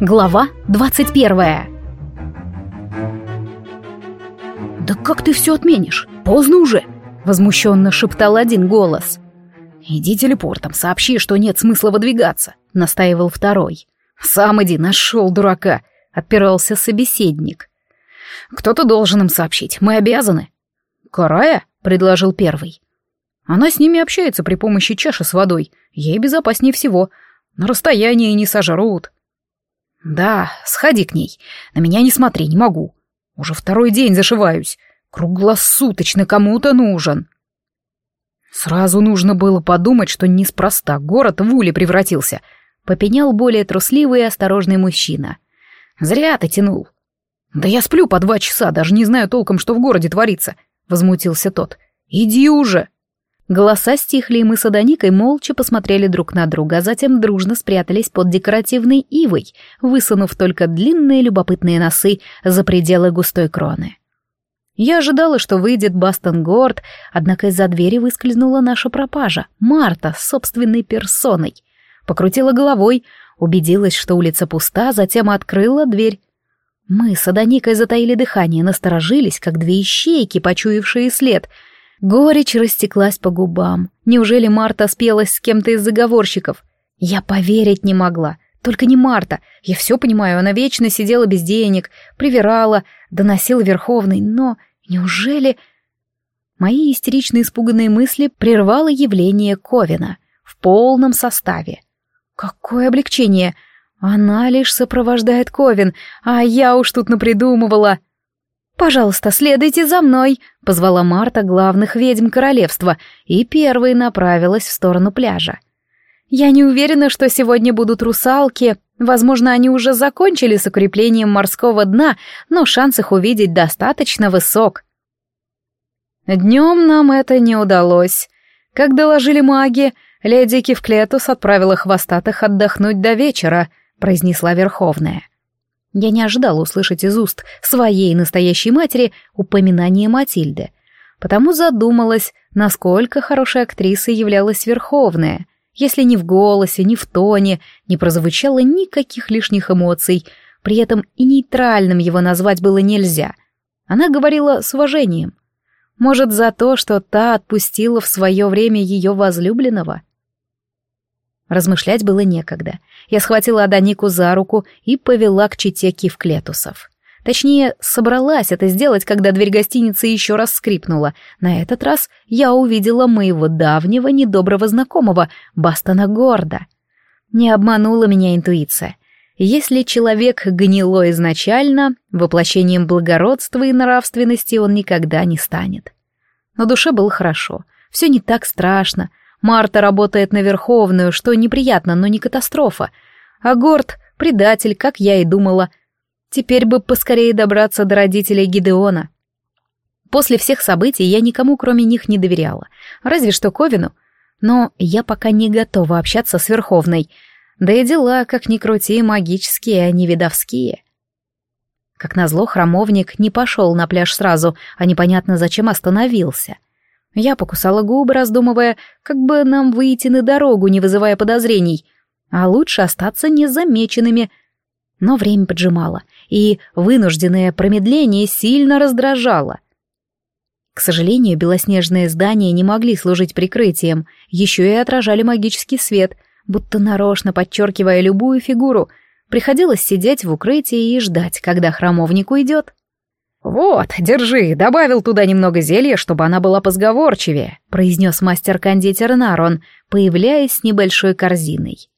Глава 21 «Да как ты все отменишь? Поздно уже!» — возмущенно шептал один голос. «Иди телепортом, сообщи, что нет смысла выдвигаться», — настаивал второй. «Сам иди, нашел дурака», — отпирался собеседник. «Кто-то должен им сообщить, мы обязаны». «Карая?» — предложил первый. «Она с ними общается при помощи чаши с водой, ей безопаснее всего. На расстоянии не сожрут». «Да, сходи к ней. На меня не смотри, не могу. Уже второй день зашиваюсь. Круглосуточно кому-то нужен». Сразу нужно было подумать, что неспроста город в уле превратился. Попенял более трусливый и осторожный мужчина. «Зря ты тянул». «Да я сплю по два часа, даже не знаю толком, что в городе творится», — возмутился тот. «Иди уже!» Голоса стихли, и мы с Адоникой молча посмотрели друг на друга, а затем дружно спрятались под декоративной ивой, высунув только длинные любопытные носы за пределы густой кроны. Я ожидала, что выйдет Бастон Горд, однако из-за двери выскользнула наша пропажа, Марта, с собственной персоной. Покрутила головой, убедилась, что улица пуста, затем открыла дверь. Мы с Адоникой затаили дыхание, насторожились, как две ищейки, почуявшие след — Горечь растеклась по губам. Неужели Марта спелась с кем-то из заговорщиков? Я поверить не могла. Только не Марта. Я все понимаю, она вечно сидела без денег, привирала, доносила Верховный, но неужели... Мои истерично испуганные мысли прервало явление Ковина в полном составе. Какое облегчение! Она лишь сопровождает Ковин, а я уж тут напридумывала... «Пожалуйста, следуйте за мной», — позвала Марта главных ведьм королевства и первой направилась в сторону пляжа. «Я не уверена, что сегодня будут русалки. Возможно, они уже закончили с укреплением морского дна, но шанс их увидеть достаточно высок». Днем нам это не удалось. Как доложили маги, леди Кивклетус отправила хвостатых отдохнуть до вечера, произнесла Верховная. Я не ожидала услышать из уст своей настоящей матери упоминание Матильды, потому задумалась, насколько хорошей актрисой являлась Верховная, если ни в голосе, ни в тоне не прозвучало никаких лишних эмоций, при этом и нейтральным его назвать было нельзя. Она говорила с уважением. Может, за то, что та отпустила в свое время ее возлюбленного — Размышлять было некогда. Я схватила Аданику за руку и повела к чите кивклетусов. Точнее, собралась это сделать, когда дверь гостиницы еще раз скрипнула. На этот раз я увидела моего давнего недоброго знакомого, Бастона Горда. Не обманула меня интуиция. Если человек гнило изначально, воплощением благородства и нравственности он никогда не станет. На душе было хорошо, все не так страшно, Марта работает на Верховную, что неприятно, но не катастрофа. А Горд — предатель, как я и думала. Теперь бы поскорее добраться до родителей Гидеона. После всех событий я никому, кроме них, не доверяла. Разве что Ковину. Но я пока не готова общаться с Верховной. Да и дела, как ни крути, магические, а не видовские. Как назло, храмовник не пошел на пляж сразу, а непонятно зачем остановился — я покусала губы, раздумывая, как бы нам выйти на дорогу, не вызывая подозрений, а лучше остаться незамеченными. Но время поджимало, и вынужденное промедление сильно раздражало. К сожалению, белоснежные здания не могли служить прикрытием, еще и отражали магический свет, будто нарочно подчеркивая любую фигуру. Приходилось сидеть в укрытии и ждать, когда храмовник уйдет. «Вот, держи, добавил туда немного зелья, чтобы она была позговорчивее», произнес мастер-кондитер Нарон, появляясь с небольшой корзиной.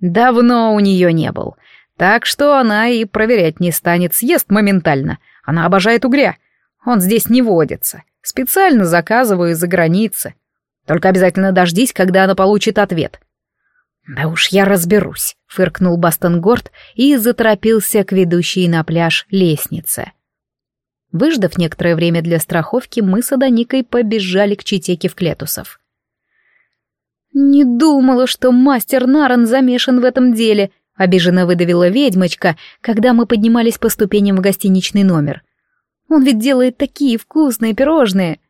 «Давно у нее не был, так что она и проверять не станет, съест моментально. Она обожает угря. Он здесь не водится. Специально заказываю из-за границы. Только обязательно дождись, когда она получит ответ». «Да уж я разберусь», — фыркнул Бастон Горд и заторопился к ведущей на пляж лестнице. Выждав некоторое время для страховки, мы с Аданикой побежали к читеке в Клетусов. «Не думала, что мастер Наран замешан в этом деле», — обиженно выдавила ведьмочка, когда мы поднимались по ступеням в гостиничный номер. «Он ведь делает такие вкусные пирожные».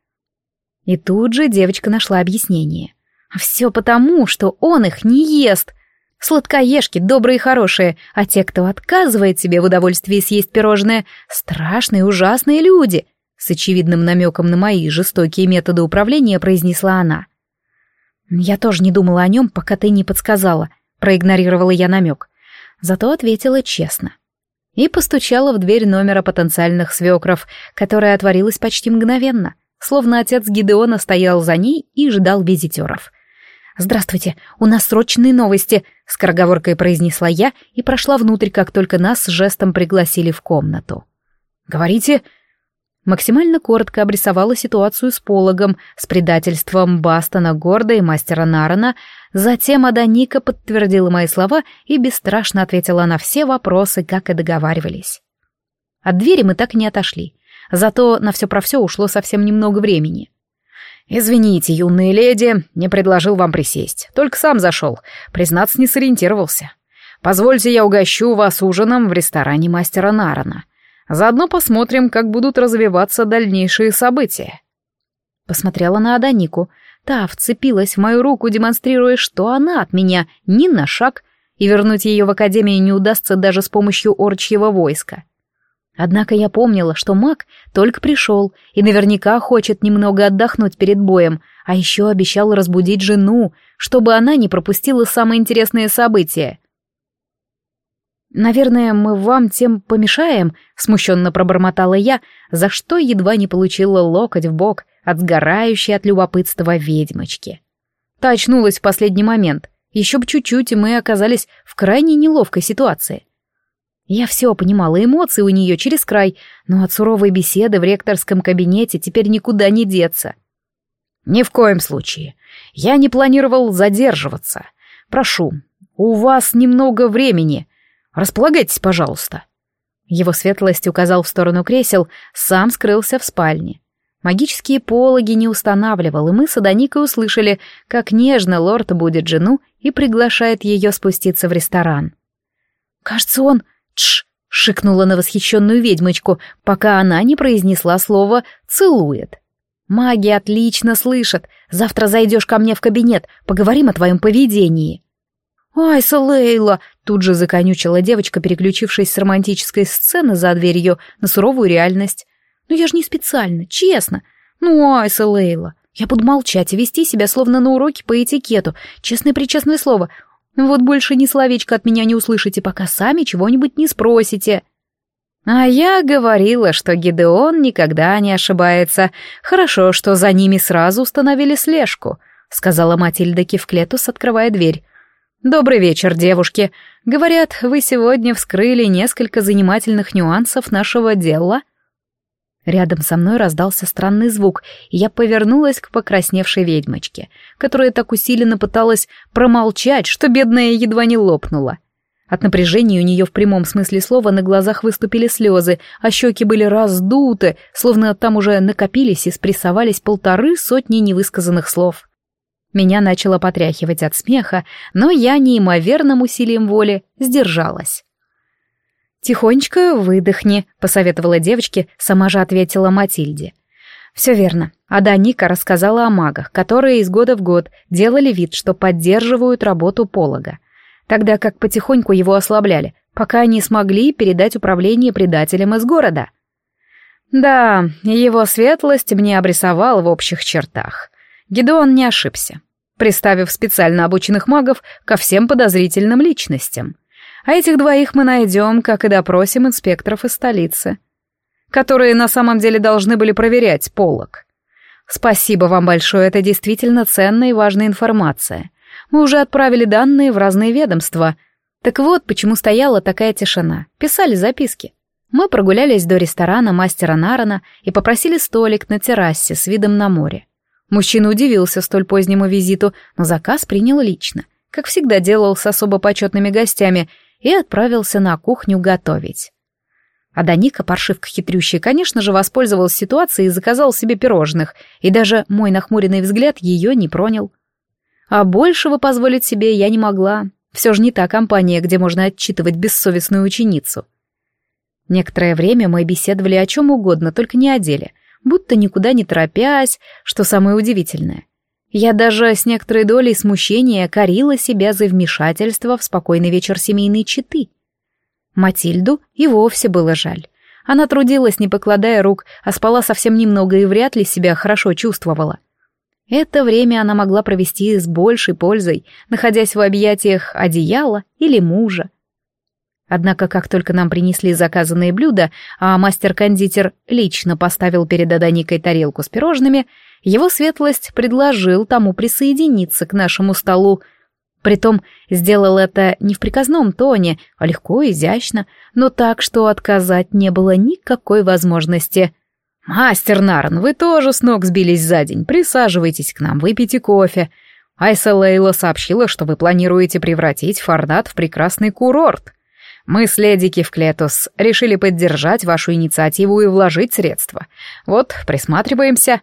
И тут же девочка нашла объяснение. «Все потому, что он их не ест», Сладкоежки, добрые и хорошие, а те, кто отказывает себе в удовольствии съесть пирожное, страшные, ужасные люди, с очевидным намеком на мои жестокие методы управления произнесла она. Я тоже не думала о нем, пока ты не подсказала, проигнорировала я намек. Зато ответила честно. И постучала в дверь номера потенциальных свекров, которая отворилась почти мгновенно, словно отец Гидеона стоял за ней и ждал визитеров. «Здравствуйте, у нас срочные новости», — скороговоркой произнесла я и прошла внутрь, как только нас с жестом пригласили в комнату. «Говорите», максимально коротко обрисовала ситуацию с пологом, с предательством Бастона Горда и мастера Нарана, затем Аданика подтвердила мои слова и бесстрашно ответила на все вопросы, как и договаривались. От двери мы так и не отошли, зато на все про все ушло совсем немного времени. «Извините, юные леди, не предложил вам присесть. Только сам зашел. Признаться, не сориентировался. Позвольте, я угощу вас ужином в ресторане мастера Нарана. Заодно посмотрим, как будут развиваться дальнейшие события». Посмотрела на Аданику. Та вцепилась в мою руку, демонстрируя, что она от меня ни на шаг, и вернуть ее в академию не удастся даже с помощью орчьего войска. Однако я помнила, что маг только пришел и наверняка хочет немного отдохнуть перед боем, а еще обещал разбудить жену, чтобы она не пропустила самые интересные события. «Наверное, мы вам тем помешаем», — смущенно пробормотала я, за что едва не получила локоть в бок от сгорающей от любопытства ведьмочки. Та очнулась в последний момент. Еще бы чуть-чуть, и мы оказались в крайне неловкой ситуации. Я все понимала, эмоции у нее через край, но от суровой беседы в ректорском кабинете теперь никуда не деться. «Ни в коем случае. Я не планировал задерживаться. Прошу, у вас немного времени. Располагайтесь, пожалуйста». Его светлость указал в сторону кресел, сам скрылся в спальне. Магические пологи не устанавливал, и мы с Аданикой услышали, как нежно лорд будет жену и приглашает ее спуститься в ресторан. «Кажется, он «Тш!» — шикнула на восхищенную ведьмочку, пока она не произнесла слово «целует». «Маги отлично слышат. Завтра зайдешь ко мне в кабинет, поговорим о твоем поведении». «Ай, Лейла!» — тут же законючила девочка, переключившись с романтической сцены за дверью на суровую реальность. «Ну я же не специально, честно. Ну, Айса Лейла, я буду молчать и вести себя словно на уроке по этикету. Честное-причестное слово, вот больше ни словечко от меня не услышите, пока сами чего-нибудь не спросите. А я говорила, что Гидеон никогда не ошибается. Хорошо, что за ними сразу установили слежку, сказала Матильда Кивклетус, открывая дверь. Добрый вечер, девушки. Говорят, вы сегодня вскрыли несколько занимательных нюансов нашего дела. Рядом со мной раздался странный звук, и я повернулась к покрасневшей ведьмочке, которая так усиленно пыталась промолчать, что бедная едва не лопнула. От напряжения у нее в прямом смысле слова на глазах выступили слезы, а щеки были раздуты, словно там уже накопились и спрессовались полторы сотни невысказанных слов. Меня начало потряхивать от смеха, но я неимоверным усилием воли сдержалась. «Тихонечко выдохни», — посоветовала девочке, сама же ответила Матильде. «Все верно. Ада Ника рассказала о магах, которые из года в год делали вид, что поддерживают работу полога, тогда как потихоньку его ослабляли, пока они смогли передать управление предателям из города». «Да, его светлость мне обрисовал в общих чертах. Гедеон не ошибся, приставив специально обученных магов ко всем подозрительным личностям». А этих двоих мы найдем, как и допросим инспекторов из столицы, которые на самом деле должны были проверять полок. Спасибо вам большое, это действительно ценная и важная информация. Мы уже отправили данные в разные ведомства. Так вот, почему стояла такая тишина. Писали записки. Мы прогулялись до ресторана мастера Нарана и попросили столик на террасе с видом на море. Мужчина удивился столь позднему визиту, но заказ принял лично, как всегда делал с особо почетными гостями, и отправился на кухню готовить. А Даника, паршивка хитрющая, конечно же, воспользовалась ситуацией и заказал себе пирожных, и даже мой нахмуренный взгляд ее не пронял. А большего позволить себе я не могла. Все же не та компания, где можно отчитывать бессовестную ученицу. Некоторое время мы беседовали о чем угодно, только не о деле, будто никуда не торопясь, что самое удивительное. Я даже с некоторой долей смущения корила себя за вмешательство в спокойный вечер семейной четы. Матильду и вовсе было жаль. Она трудилась, не покладая рук, а спала совсем немного и вряд ли себя хорошо чувствовала. Это время она могла провести с большей пользой, находясь в объятиях одеяла или мужа. Однако, как только нам принесли заказанные блюда, а мастер-кондитер лично поставил перед Аданикой тарелку с пирожными, его светлость предложил тому присоединиться к нашему столу. Притом сделал это не в приказном тоне, а легко, изящно, но так, что отказать не было никакой возможности. «Мастер Нарн, вы тоже с ног сбились за день. Присаживайтесь к нам, выпейте кофе. Айса Лейла сообщила, что вы планируете превратить Фордат в прекрасный курорт. Мы с леди Кивклетус решили поддержать вашу инициативу и вложить средства. Вот, присматриваемся».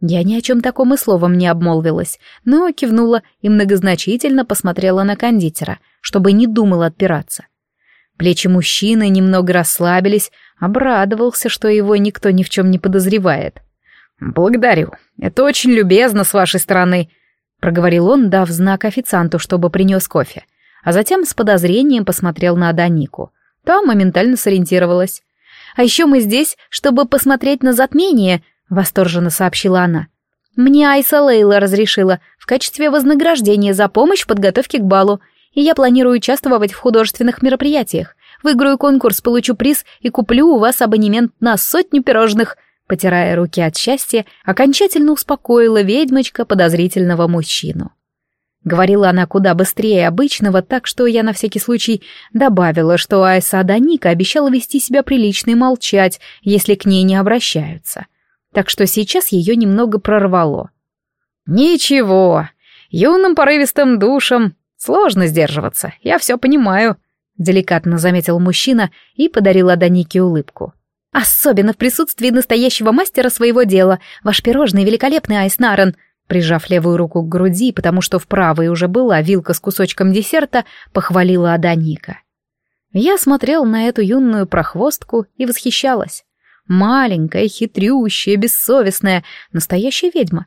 Я ни о чем таком и словом не обмолвилась, но кивнула и многозначительно посмотрела на кондитера, чтобы не думал отпираться. Плечи мужчины немного расслабились, обрадовался, что его никто ни в чем не подозревает. «Благодарю. Это очень любезно с вашей стороны», — проговорил он, дав знак официанту, чтобы принес кофе, а затем с подозрением посмотрел на Данику. Та моментально сориентировалась. «А еще мы здесь, чтобы посмотреть на затмение», — восторженно сообщила она. «Мне Айса Лейла разрешила в качестве вознаграждения за помощь в подготовке к балу, и я планирую участвовать в художественных мероприятиях. Выиграю конкурс, получу приз и куплю у вас абонемент на сотню пирожных». Потирая руки от счастья, окончательно успокоила ведьмочка подозрительного мужчину. Говорила она куда быстрее обычного, так что я на всякий случай добавила, что Айса Даника обещала вести себя прилично и молчать, если к ней не обращаются. Так что сейчас ее немного прорвало. «Ничего, юным порывистым душам сложно сдерживаться, я все понимаю», деликатно заметил мужчина и подарил Аданике улыбку. «Особенно в присутствии настоящего мастера своего дела. Ваш пирожный великолепный, Айснарен!» Прижав левую руку к груди, потому что в правой уже была вилка с кусочком десерта, похвалила Аданика. Я смотрел на эту юную прохвостку и восхищалась. Маленькая, хитрющая, бессовестная, настоящая ведьма.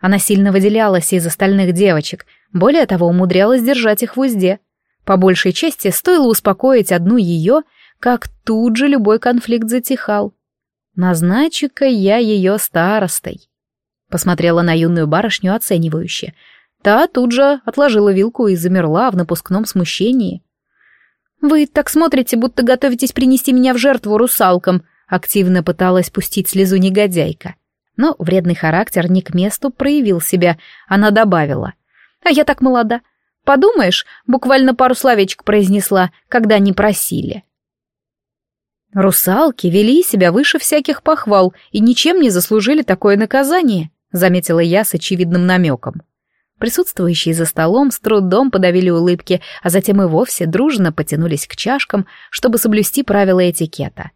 Она сильно выделялась из остальных девочек, более того, умудрялась держать их в узде — по большей части стоило успокоить одну ее, как тут же любой конфликт затихал. Назначу-ка я ее старостой. Посмотрела на юную барышню оценивающе. Та тут же отложила вилку и замерла в напускном смущении. «Вы так смотрите, будто готовитесь принести меня в жертву русалкам», активно пыталась пустить слезу негодяйка. Но вредный характер не к месту проявил себя, она добавила. «А я так молода, Подумаешь, буквально пару словечек произнесла, когда не просили. Русалки вели себя выше всяких похвал и ничем не заслужили такое наказание, заметила я с очевидным намеком. Присутствующие за столом с трудом подавили улыбки, а затем и вовсе дружно потянулись к чашкам, чтобы соблюсти правила этикета.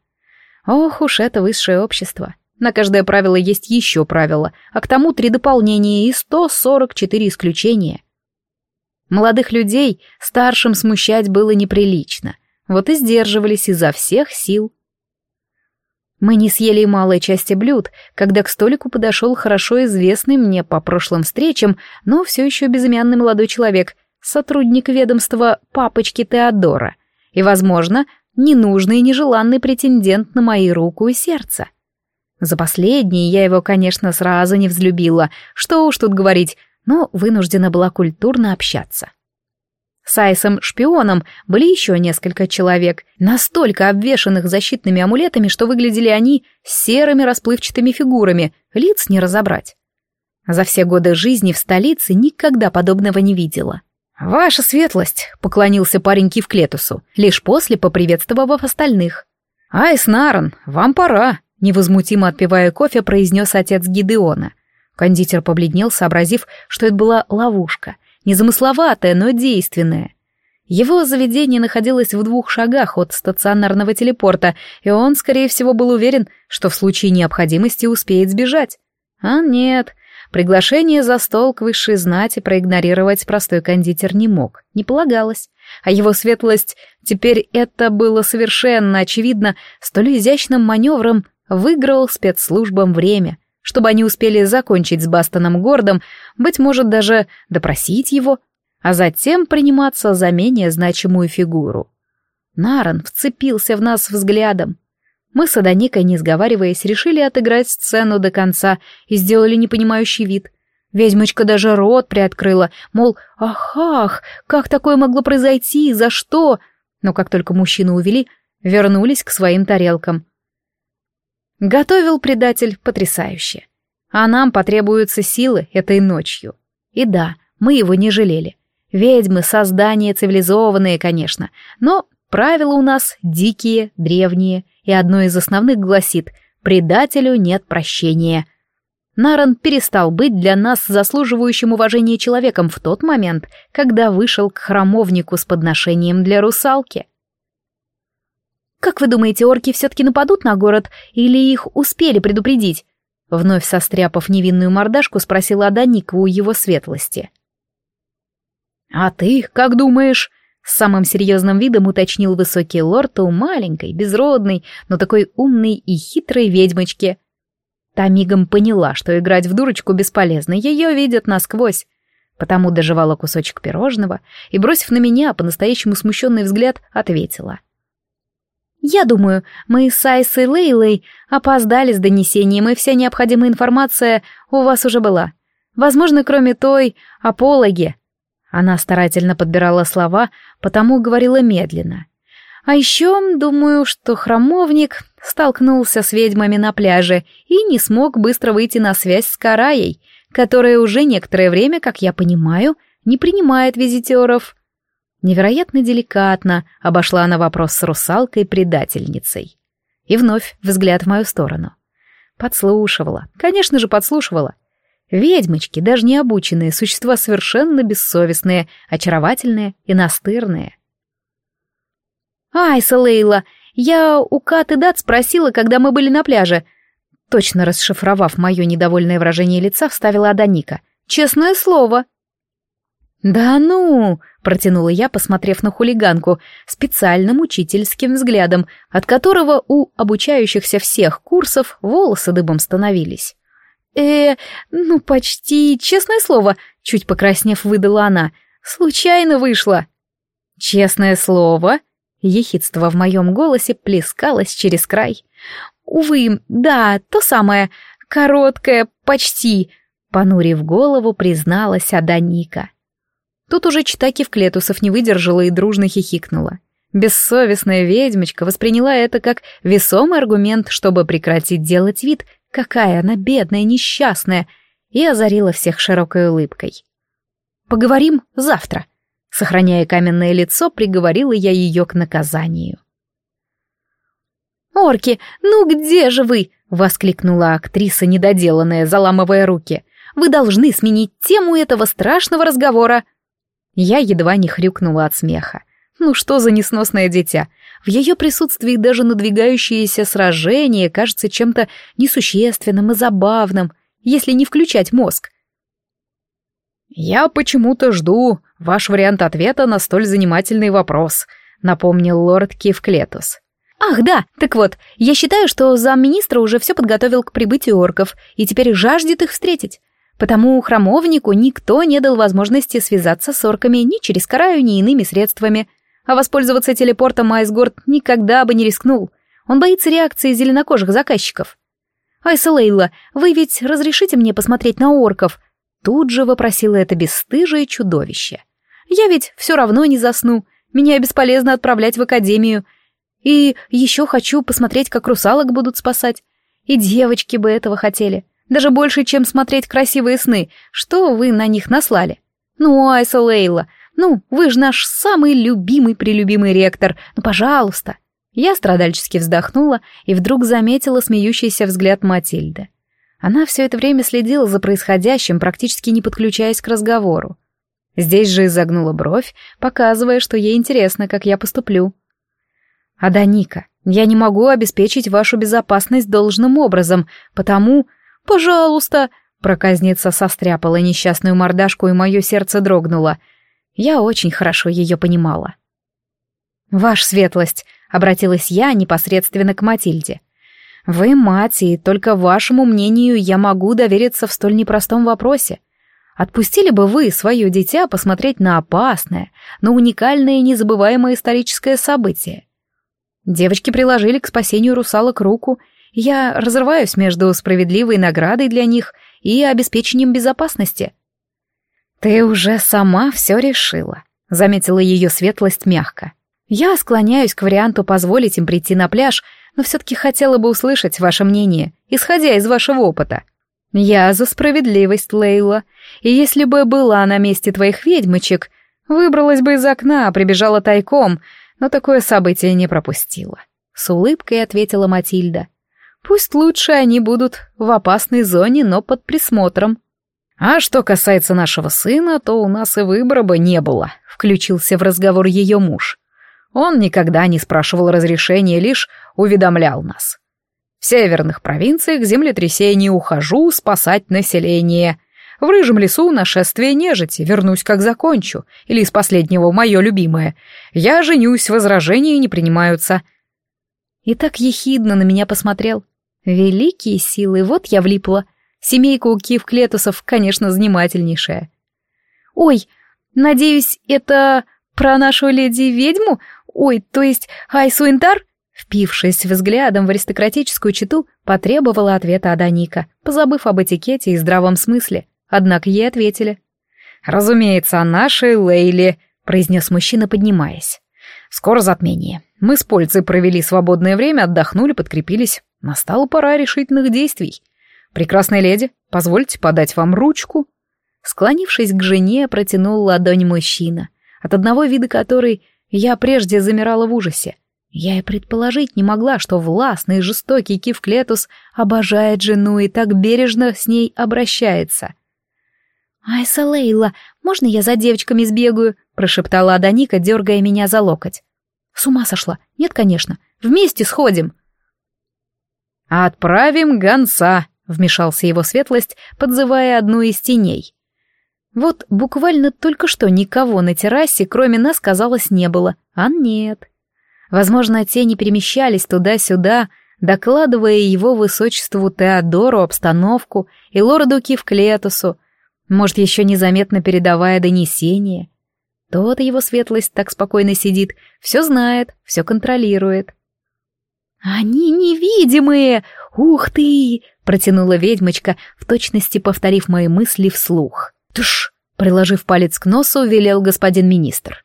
Ох уж это высшее общество. На каждое правило есть еще правило, а к тому три дополнения и 144 исключения. Молодых людей старшим смущать было неприлично, вот и сдерживались изо всех сил. Мы не съели малой части блюд, когда к столику подошел хорошо известный мне по прошлым встречам, но все еще безымянный молодой человек, сотрудник ведомства папочки Теодора, и, возможно, ненужный и нежеланный претендент на мои руку и сердце. За последние я его, конечно, сразу не взлюбила, что уж тут говорить, но вынуждена была культурно общаться. С Айсом-шпионом были еще несколько человек, настолько обвешанных защитными амулетами, что выглядели они серыми расплывчатыми фигурами, лиц не разобрать. За все годы жизни в столице никогда подобного не видела. «Ваша светлость», — поклонился парень Кивклетусу, лишь после поприветствовав остальных. «Айс Наран, вам пора», — невозмутимо отпивая кофе, произнес отец Гидеона — Кондитер побледнел, сообразив, что это была ловушка, незамысловатая, но действенная. Его заведение находилось в двух шагах от стационарного телепорта, и он, скорее всего, был уверен, что в случае необходимости успеет сбежать. А нет, приглашение за стол к высшей знати проигнорировать простой кондитер не мог, не полагалось. А его светлость, теперь это было совершенно очевидно, столь изящным маневром выиграл спецслужбам время — чтобы они успели закончить с Бастоном Гордом, быть может, даже допросить его, а затем приниматься за менее значимую фигуру. Наран вцепился в нас взглядом. Мы с Аданикой, не сговариваясь, решили отыграть сцену до конца и сделали непонимающий вид. Ведьмочка даже рот приоткрыла, мол, ах-ах, как такое могло произойти, за что? Но как только мужчину увели, вернулись к своим тарелкам. Готовил предатель потрясающе. А нам потребуются силы этой ночью. И да, мы его не жалели. Ведьмы — создания цивилизованные, конечно, но правила у нас дикие, древние, и одно из основных гласит «предателю нет прощения». Наран перестал быть для нас заслуживающим уважения человеком в тот момент, когда вышел к храмовнику с подношением для русалки. «Как вы думаете, орки все-таки нападут на город, или их успели предупредить?» Вновь состряпав невинную мордашку, спросила Аданика у его светлости. «А ты как думаешь?» С самым серьезным видом уточнил высокий лорд у маленькой, безродной, но такой умной и хитрой ведьмочки. Та мигом поняла, что играть в дурочку бесполезно, ее видят насквозь. Потому доживала кусочек пирожного и, бросив на меня по-настоящему смущенный взгляд, ответила. «Я думаю, мы с Айсой Лейлой опоздали с донесением, и вся необходимая информация у вас уже была. Возможно, кроме той апологи, она старательно подбирала слова, потому говорила медленно. А еще, думаю, что храмовник столкнулся с ведьмами на пляже и не смог быстро выйти на связь с Караей, которая уже некоторое время, как я понимаю, не принимает визитеров. Невероятно деликатно обошла она вопрос с русалкой-предательницей. И вновь взгляд в мою сторону. Подслушивала, конечно же, подслушивала. Ведьмочки, даже не обученные, существа совершенно бессовестные, очаровательные и настырные. «Айса, Лейла, я у Каты Дат спросила, когда мы были на пляже». Точно расшифровав мое недовольное выражение лица, вставила Аданика. «Честное слово». «Да ну!» — протянула я, посмотрев на хулиганку, специальным учительским взглядом, от которого у обучающихся всех курсов волосы дыбом становились э ну почти, честное слово», — чуть покраснев выдала она. «Случайно вышло». «Честное слово?» Ехидство в моем голосе плескалось через край. «Увы, да, то самое. Короткое, почти», — понурив голову, призналась Аданика. Тут уже читаки в клетусов не выдержала и дружно хихикнула. Бессовестная ведьмочка восприняла это как весомый аргумент, чтобы прекратить делать вид, Какая она бедная, несчастная, и озарила всех широкой улыбкой. «Поговорим завтра», — сохраняя каменное лицо, приговорила я ее к наказанию. «Орки, ну где же вы?» — воскликнула актриса, недоделанная, заламывая руки. «Вы должны сменить тему этого страшного разговора». Я едва не хрюкнула от смеха. Ну что за несносное дитя? В ее присутствии даже надвигающееся сражение кажется чем-то несущественным и забавным, если не включать мозг. «Я почему-то жду ваш вариант ответа на столь занимательный вопрос», — напомнил лорд Кивклетус. «Ах, да, так вот, я считаю, что замминистра уже все подготовил к прибытию орков и теперь жаждет их встретить. Потому храмовнику никто не дал возможности связаться с орками ни через Караю, ни иными средствами а воспользоваться телепортом Айсгорд никогда бы не рискнул. Он боится реакции зеленокожих заказчиков. «Айса Лейла, вы ведь разрешите мне посмотреть на орков?» Тут же вопросила это бесстыжее чудовище. «Я ведь все равно не засну. Меня бесполезно отправлять в академию. И еще хочу посмотреть, как русалок будут спасать. И девочки бы этого хотели. Даже больше, чем смотреть красивые сны. Что вы на них наслали? Ну, Айса Лейла, ну, вы же наш самый любимый-прелюбимый ректор. Ну, пожалуйста. Я страдальчески вздохнула и вдруг заметила смеющийся взгляд Матильды. Она все это время следила за происходящим, практически не подключаясь к разговору. Здесь же изогнула бровь, показывая, что ей интересно, как я поступлю. «Аданика, я не могу обеспечить вашу безопасность должным образом, потому...» «Пожалуйста!» Проказница состряпала несчастную мордашку, и мое сердце дрогнуло — я очень хорошо ее понимала. «Ваша светлость», — обратилась я непосредственно к Матильде. Вы мать, и только вашему мнению я могу довериться в столь непростом вопросе. Отпустили бы вы свое дитя посмотреть на опасное, но уникальное и незабываемое историческое событие? Девочки приложили к спасению русалок руку, я разрываюсь между справедливой наградой для них и обеспечением безопасности. «Ты уже сама все решила», — заметила ее светлость мягко. «Я склоняюсь к варианту позволить им прийти на пляж, но все-таки хотела бы услышать ваше мнение, исходя из вашего опыта». «Я за справедливость, Лейла, и если бы была на месте твоих ведьмочек, выбралась бы из окна, прибежала тайком, но такое событие не пропустила». С улыбкой ответила Матильда. «Пусть лучше они будут в опасной зоне, но под присмотром». «А что касается нашего сына, то у нас и выбора бы не было», — включился в разговор ее муж. Он никогда не спрашивал разрешения, лишь уведомлял нас. В северных провинциях землетрясений ухожу спасать население. В рыжем лесу нашествие нежити, вернусь как закончу. Или из последнего мое любимое. Я женюсь, возражения не принимаются. И так ехидно на меня посмотрел. Великие силы, вот я влипла. Семейка у Киев-Клетусов, конечно, занимательнейшая. Ой, надеюсь, это про нашу леди-ведьму? Ой, то есть Айсу Интар? Впившись взглядом в аристократическую читу, потребовала ответа Аданика, позабыв об этикете и здравом смысле. Однако ей ответили. «Разумеется, о нашей Лейле», — произнес мужчина, поднимаясь. «Скоро затмение. Мы с польцей провели свободное время, отдохнули, подкрепились. Настала пора решительных действий. Прекрасная леди, позвольте подать вам ручку». Склонившись к жене, протянул ладонь мужчина, от одного вида которой я прежде замирала в ужасе. Я и предположить не могла, что властный и жестокий Кивклетус обожает жену и так бережно с ней обращается. «Айса Лейла, можно я за девочками сбегаю?» — прошептала Аданика, дергая меня за локоть. «С ума сошла? Нет, конечно. Вместе сходим». «Отправим гонца», — вмешался его светлость, подзывая одну из теней. Вот буквально только что никого на террасе, кроме нас, казалось, не было. А нет. Возможно, тени перемещались туда-сюда, докладывая его высочеству Теодору обстановку и лорду Кивклетусу, может, еще незаметно передавая донесение. Тот его светлость так спокойно сидит, все знает, все контролирует. «Они невидимые! Ух ты!» — протянула ведьмочка, в точности повторив мои мысли вслух. «Тш!» — приложив палец к носу, велел господин министр.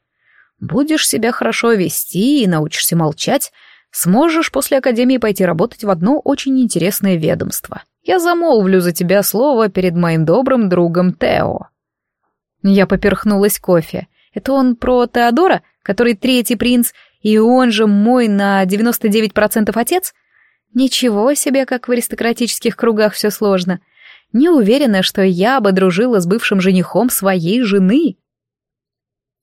Будешь себя хорошо вести и научишься молчать, сможешь после академии пойти работать в одно очень интересное ведомство. Я замолвлю за тебя слово перед моим добрым другом Тео». Я поперхнулась кофе. Это он про Теодора, который третий принц, и он же мой на 99% отец? Ничего себе, как в аристократических кругах все сложно. Не уверена, что я бы дружила с бывшим женихом своей жены.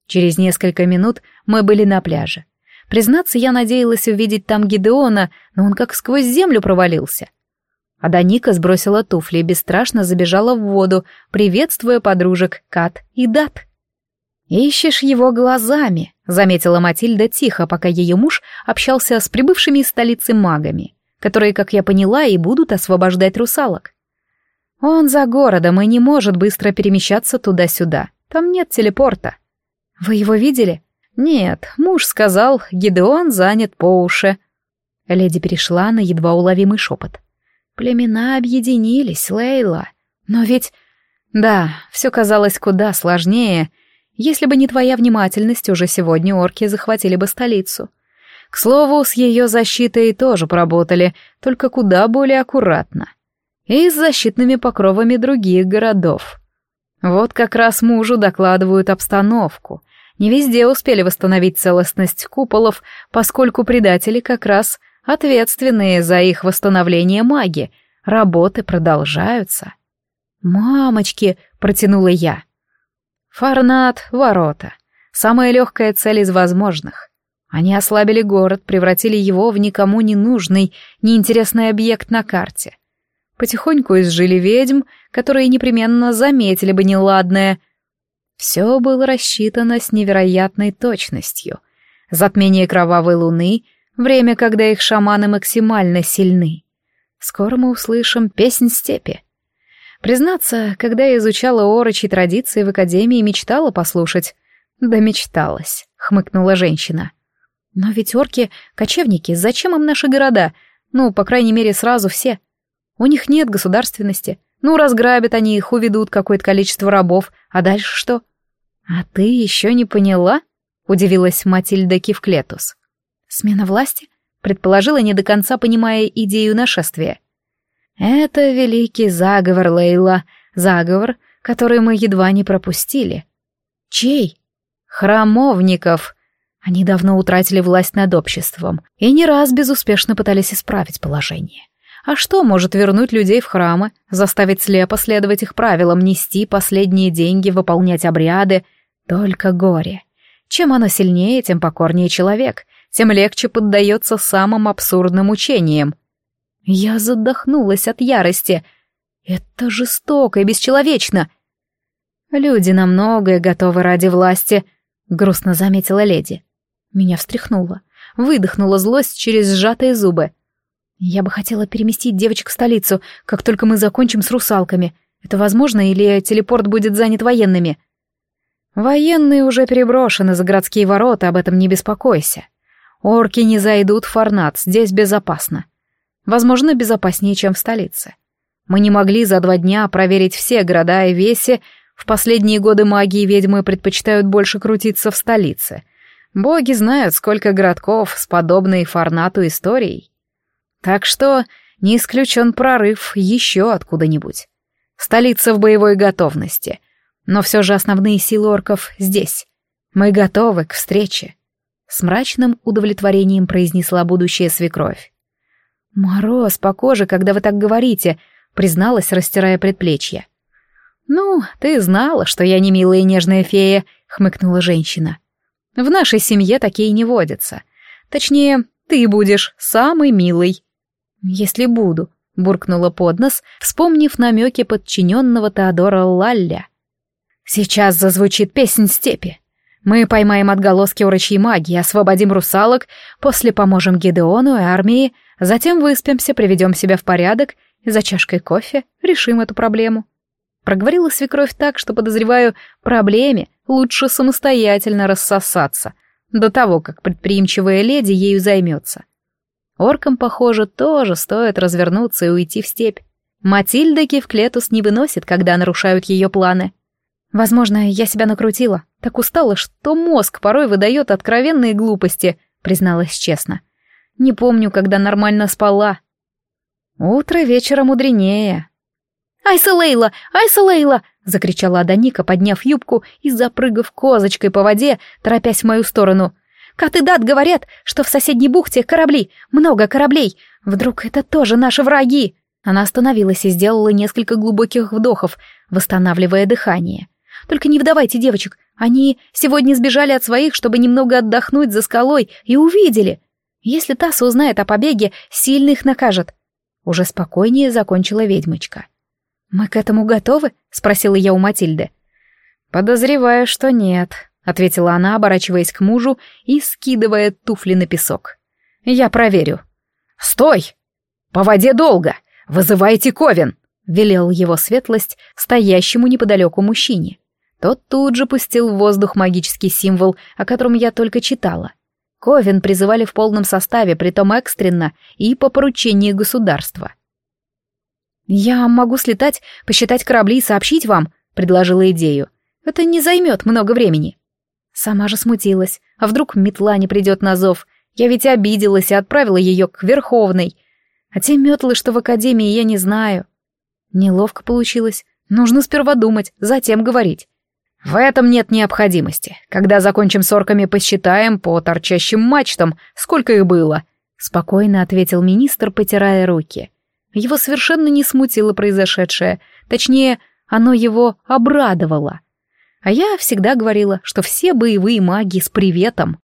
Через несколько минут мы были на пляже. Признаться, я надеялась увидеть там Гидеона, но он как сквозь землю провалился. А Даника сбросила туфли и бесстрашно забежала в воду, приветствуя подружек Кат и Дат. «Ищешь его глазами», — заметила Матильда тихо, пока ее муж общался с прибывшими из столицы магами, которые, как я поняла, и будут освобождать русалок. «Он за городом и не может быстро перемещаться туда-сюда. Там нет телепорта». «Вы его видели?» «Нет, муж сказал, Гидеон занят по уши». Леди перешла на едва уловимый шепот. «Племена объединились, Лейла. Но ведь...» «Да, все казалось куда сложнее. Если бы не твоя внимательность, уже сегодня орки захватили бы столицу. К слову, с ее защитой тоже поработали, только куда более аккуратно. И с защитными покровами других городов. Вот как раз мужу докладывают обстановку, не везде успели восстановить целостность куполов, поскольку предатели как раз ответственные за их восстановление маги. Работы продолжаются. «Мамочки!» — протянула я. «Фарнат — ворота. Самая легкая цель из возможных. Они ослабили город, превратили его в никому не нужный, неинтересный объект на карте. Потихоньку изжили ведьм, которые непременно заметили бы неладное, все было рассчитано с невероятной точностью. Затмение кровавой луны — время, когда их шаманы максимально сильны. Скоро мы услышим песнь степи. Признаться, когда я изучала орочи традиции в академии, мечтала послушать. Да мечталась, хмыкнула женщина. Но ведь орки — кочевники, зачем им наши города? Ну, по крайней мере, сразу все. У них нет государственности. Ну, разграбят они их, уведут какое-то количество рабов. А дальше что? А ты еще не поняла? Удивилась Матильда Кивклетус. Смена власти? Предположила, не до конца понимая идею нашествия. Это великий заговор, Лейла. Заговор, который мы едва не пропустили. Чей? Храмовников. Они давно утратили власть над обществом и не раз безуспешно пытались исправить положение. А что может вернуть людей в храмы, заставить слепо следовать их правилам, нести последние деньги, выполнять обряды? Только горе. Чем оно сильнее, тем покорнее человек, тем легче поддается самым абсурдным учениям. Я задохнулась от ярости. Это жестоко и бесчеловечно. Люди на многое готовы ради власти, грустно заметила леди. Меня встряхнуло. Выдохнула злость через сжатые зубы. Я бы хотела переместить девочек в столицу, как только мы закончим с русалками. Это возможно, или телепорт будет занят военными? Военные уже переброшены за городские ворота, об этом не беспокойся. Орки не зайдут в Форнат, здесь безопасно. Возможно, безопаснее, чем в столице. Мы не могли за два дня проверить все города и веси, в последние годы маги и ведьмы предпочитают больше крутиться в столице — Боги знают, сколько городков с подобной форнату историей. Так что не исключен прорыв еще откуда-нибудь. Столица в боевой готовности. Но все же основные силы орков здесь. Мы готовы к встрече. С мрачным удовлетворением произнесла будущая свекровь. «Мороз по коже, когда вы так говорите», — призналась, растирая предплечье. «Ну, ты знала, что я не милая и нежная фея», — хмыкнула женщина. В нашей семье такие не водятся. Точнее, ты будешь самый милый. Если буду, буркнула под нос, вспомнив намеки подчиненного Теодора Лалля. Сейчас зазвучит песнь степи. Мы поймаем отголоски урочьей магии, освободим русалок, после поможем Гидеону и армии, затем выспимся, приведем себя в порядок и за чашкой кофе решим эту проблему. Проговорила свекровь так, что, подозреваю, проблеме лучше самостоятельно рассосаться, до того, как предприимчивая леди ею займется. Оркам, похоже, тоже стоит развернуться и уйти в степь. Матильда Кевклетус не выносит, когда нарушают ее планы. Возможно, я себя накрутила, так устала, что мозг порой выдает откровенные глупости, призналась честно. Не помню, когда нормально спала. Утро вечера мудренее, «Айса Лейла! Айса Лейла!» — закричала Аданика, подняв юбку и запрыгав козочкой по воде, торопясь в мою сторону. «Кат и Дат говорят, что в соседней бухте корабли, много кораблей. Вдруг это тоже наши враги?» Она остановилась и сделала несколько глубоких вдохов, восстанавливая дыхание. «Только не вдавайте девочек, они сегодня сбежали от своих, чтобы немного отдохнуть за скалой, и увидели. Если Тасса узнает о побеге, сильно их накажет». Уже спокойнее закончила ведьмочка. «Мы к этому готовы?» — спросила я у Матильды. «Подозреваю, что нет», — ответила она, оборачиваясь к мужу и скидывая туфли на песок. «Я проверю». «Стой! По воде долго! Вызывайте Ковен!» — велел его светлость стоящему неподалеку мужчине. Тот тут же пустил в воздух магический символ, о котором я только читала. Ковен призывали в полном составе, притом экстренно и по поручению государства. «Я могу слетать, посчитать корабли и сообщить вам», — предложила идею. «Это не займет много времени». Сама же смутилась. А вдруг метла не придет на зов? Я ведь обиделась и отправила ее к Верховной. А те метлы, что в Академии, я не знаю. Неловко получилось. Нужно сперва думать, затем говорить. В этом нет необходимости. Когда закончим с орками, посчитаем по торчащим мачтам, сколько их было. Спокойно ответил министр, потирая руки. Его совершенно не смутило произошедшее, точнее, оно его обрадовало. А я всегда говорила, что все боевые маги с приветом.